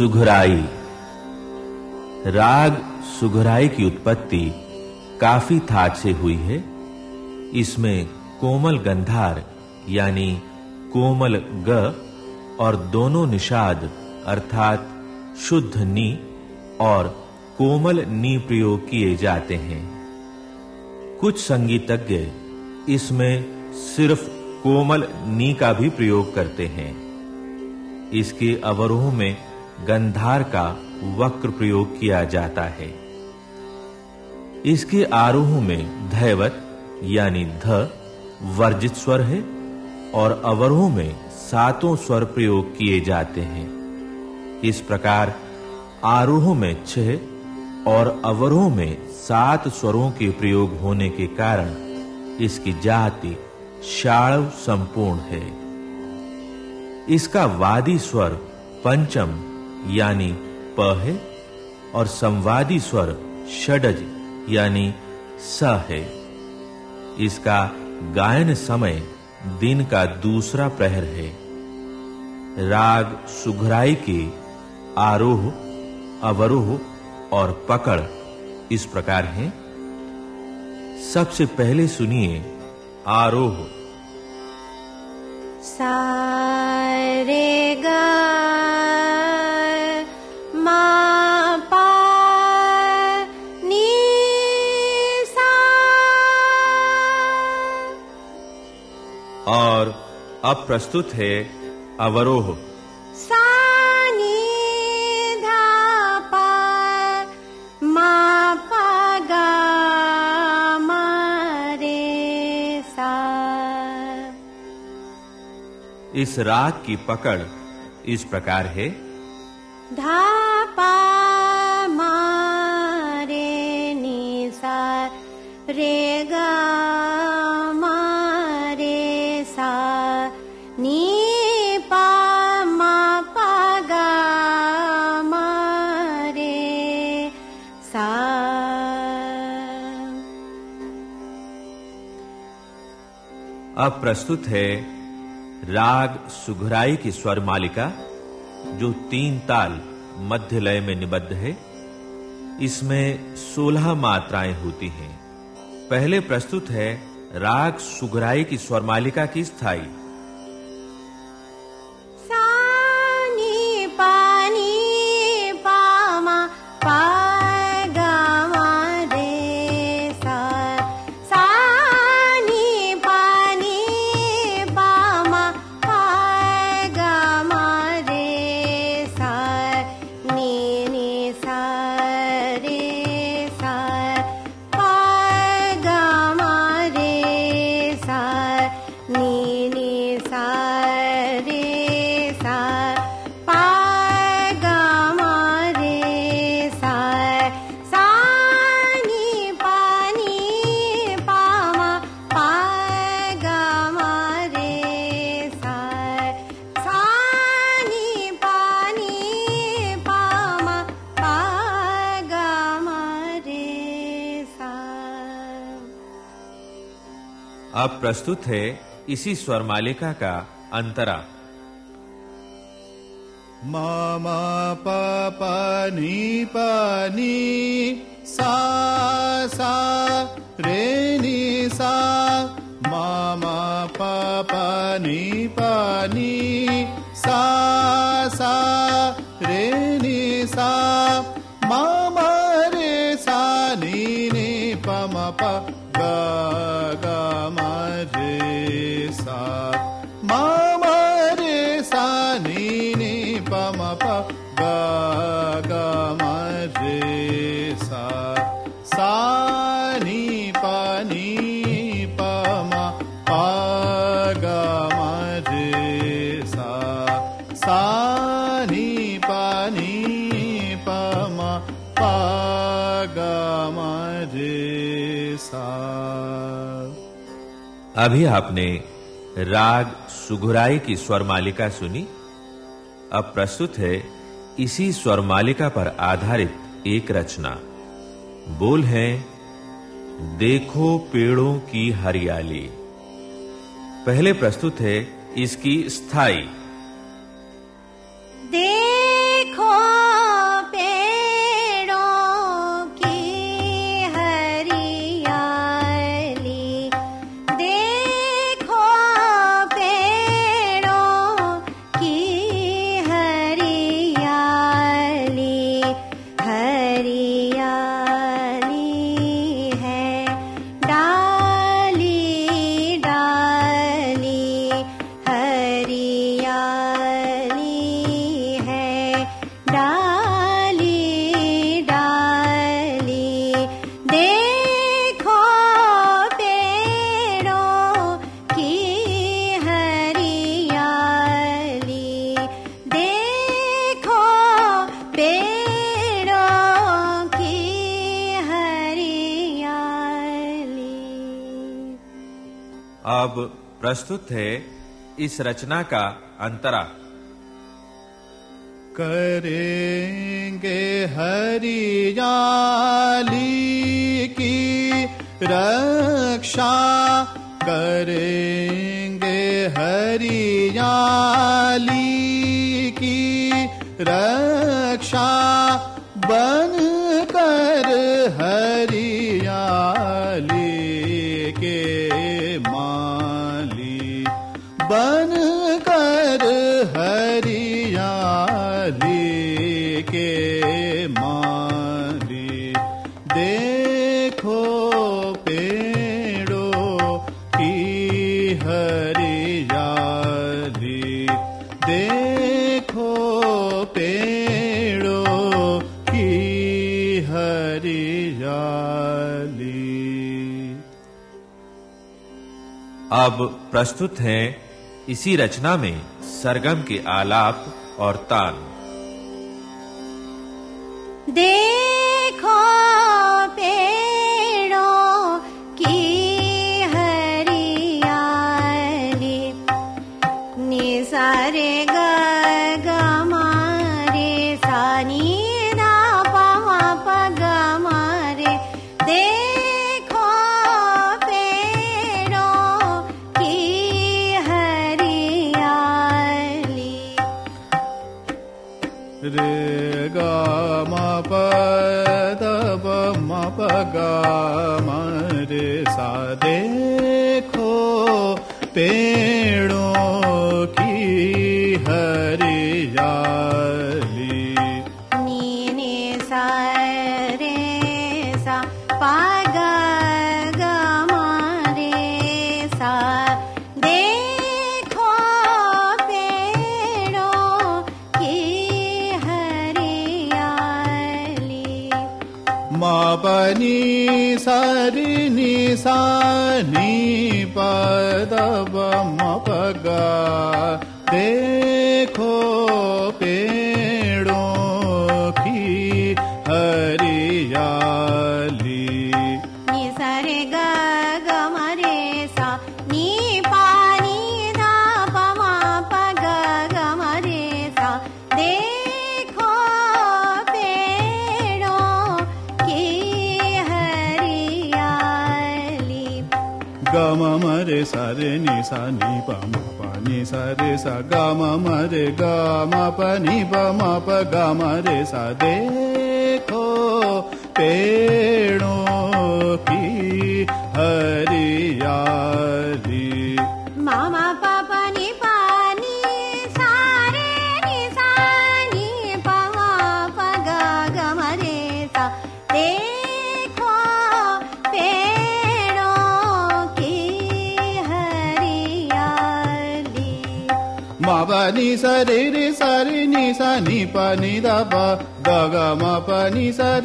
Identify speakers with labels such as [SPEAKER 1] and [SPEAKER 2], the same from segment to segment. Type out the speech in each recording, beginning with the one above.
[SPEAKER 1] सुघराई। राग सुघराई की उत्पत्ति काफ़ी थाट से हुई है। इसमें कोमल गंधार, यानी कोमल ग और दोनों निषाद, अर्थात शुद्ध नी और कोमल नी प्रयोग किए जाते हैं। कुछ संगीतज्ञ इसमें सिर्फ़ कोमल नी का भी प्रयोग करते हैं। इसके अवरोह में गंधार का वक्र प्रयोग किया जाता है। इसके आरोह में धैवत, यानी ध, वर्जित स्वर है और अवरोह में सातों स्वर प्रयोग किए जाते हैं। इस प्रकार आरोह में छह और अवरोह में सात स्वरों के प्रयोग होने के कारण इसकी जाति शाळव संपूर्ण है। इसका वादी स्वर पंचम यानी प है और संवादी स्वर षडज, यानी स है इसका गायन समय दिन का दूसरा प्रहर है। राग सुघराई के आरोह, अवरोह, और पकड़ इस प्रकार हैं। सबसे पहले सुनिए आरोह।
[SPEAKER 2] सा रे ग
[SPEAKER 1] अब प्रस्तुत है अवरोह।
[SPEAKER 2] सा नी धा पा मा पा गा मा रे सा
[SPEAKER 1] इस राग की पकड़ इस प्रकार है।
[SPEAKER 2] धा पा मा रे नी सा रे
[SPEAKER 1] अब प्रस्तुत है राग सुघराई की स्वर मालिका, जो तीन ताल मध्य लय में निबद्ध है। इसमें सोलह मात्राएँ होती हैं। पहले प्रस्तुत है राग सुघराई की स्वर मालिका की
[SPEAKER 2] स्थायी।
[SPEAKER 1] अब प्रस्तुत है इसी स्वर मालिका का अंतरा।
[SPEAKER 3] मामा, पापा, नी, पानी, सा सा, रे, नी, सा। मामा, पापा, नी, पानी, सा सा, रे, नी, सा। मामा, रे, सा, नी नी पम प। सा
[SPEAKER 1] अभी आपने राग सुघुराई की स्वर मालिका सुनी? अब प्रस्तुत है इसी स्वर मालिका पर आधारित एक रचना। बोल है, देखो पेड़ों की हरियाली। पहले प्रस्तुत है इसकी
[SPEAKER 2] स्थायी। अब प्रस्तुत है इस रचना का अंतरा।
[SPEAKER 3] करेंगे हरियाली की रक्षा। करेंगे हरियाली की रक्षा। बन कर हरियाली देखो पेड़ों की
[SPEAKER 2] अब प्रस्तुत है इसी रचना में सरगम के आलाप और तान
[SPEAKER 4] लगा मरे देखो
[SPEAKER 3] पे म प नि सा रि नि सा नि प द प म प ग देखो।
[SPEAKER 4] सा नि प म प
[SPEAKER 3] नि सा ग म म रे ग म प ग म रे सा देखो पेड़ों की
[SPEAKER 4] पनि सरि रे रे
[SPEAKER 3] रे रे रे सारे निी पानि दा गगानि सा।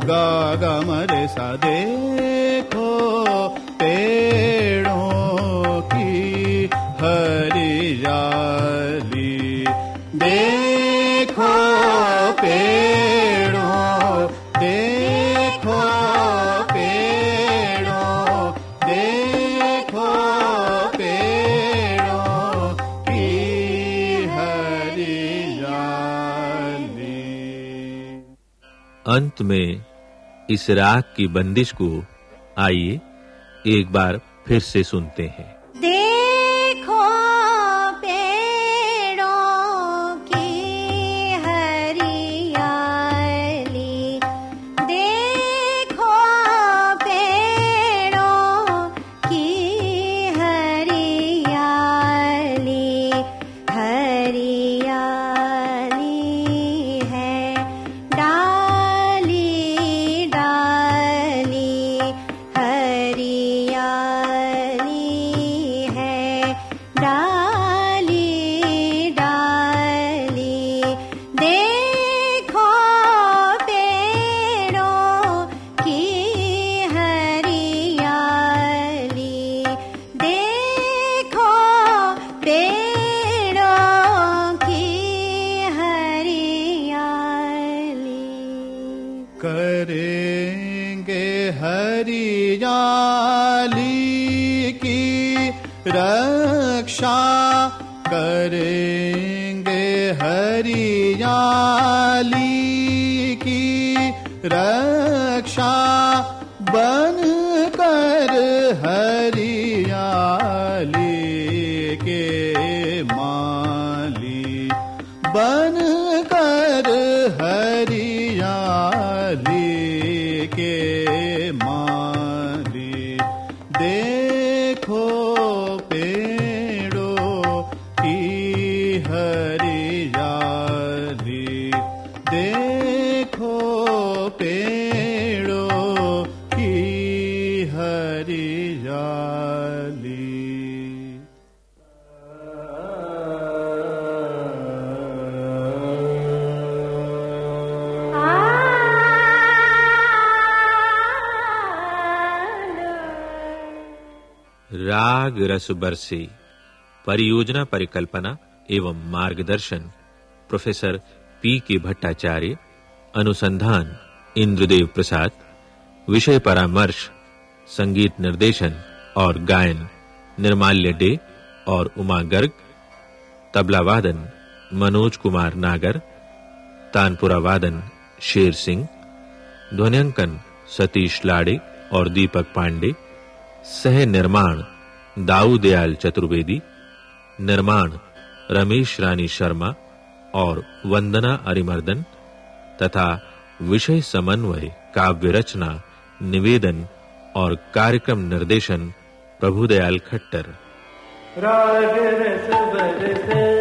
[SPEAKER 3] गा गे सा देखो पेणो कि हरि देखो
[SPEAKER 2] अंत में इस राग की बंदिश को आइए एक बार फिर से सुनते हैं।
[SPEAKER 3] रक्षा बन कर हरियाली
[SPEAKER 1] रस बरसे परियोजना परिकल्पना एवं मार्गदर्शन प्रोफेसर पी के भट्टाचार्य, अनुसंधान इंद्रदेव प्रसाद, विषय परामर्श, संगीत निर्देशन और गायन निर्माल्य डे और उमा गर्ग, तबला वादन मनोज कुमार नागर, तानपुरा वादन शेर सिंह ध्वनिंकन सतीश लाड़े और दीपक पांडे, सह निर्माण दाऊ दयाल चतुर्वेदी, निर्माण रमेश रानी शर्मा और वंदना अरिमर्दन तथा विषय समन्वय, काव्य रचना, निवेदन और कार्यक्रम निर्देशन प्रभुदयाल खट्टर।
[SPEAKER 5] राग रस बरसे